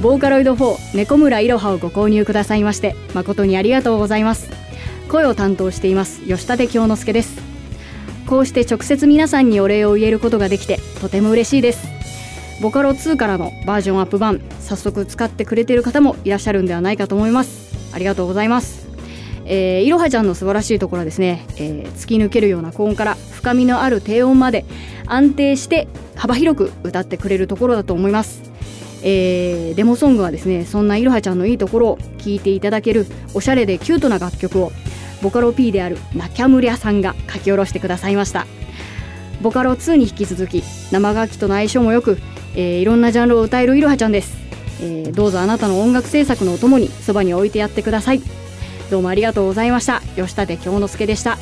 ボーカロイド4猫村いろはをご購入くださいまして誠にありがとうございます。声を担当しています吉立京之介です。こうして直接皆さんにお礼を言えることができてとても嬉しいです。ボカロ2からのバージョンアップ版早速使ってくれている方もいらっしゃるんではないかと思います。ありがとうございます。えー、いろはちゃんの素晴らしいところはですね、えー、突き抜けるような高音から深みのある低音まで安定して幅広く歌ってくれるところだと思います。えー、デモソングはですねそんないろはちゃんのいいところを聴いていただけるおしゃれでキュートな楽曲をボカロ P であるナキャムリャさんが書き下ろしてくださいました。ボカロ2に引き続き生楽器との相性もよく、えー、いろんなジャンルを歌えるいろはちゃんです、えー、どうぞあなたの音楽制作のお供にそばに置いてやってください。どうもありがとうございました。吉立京之介でした。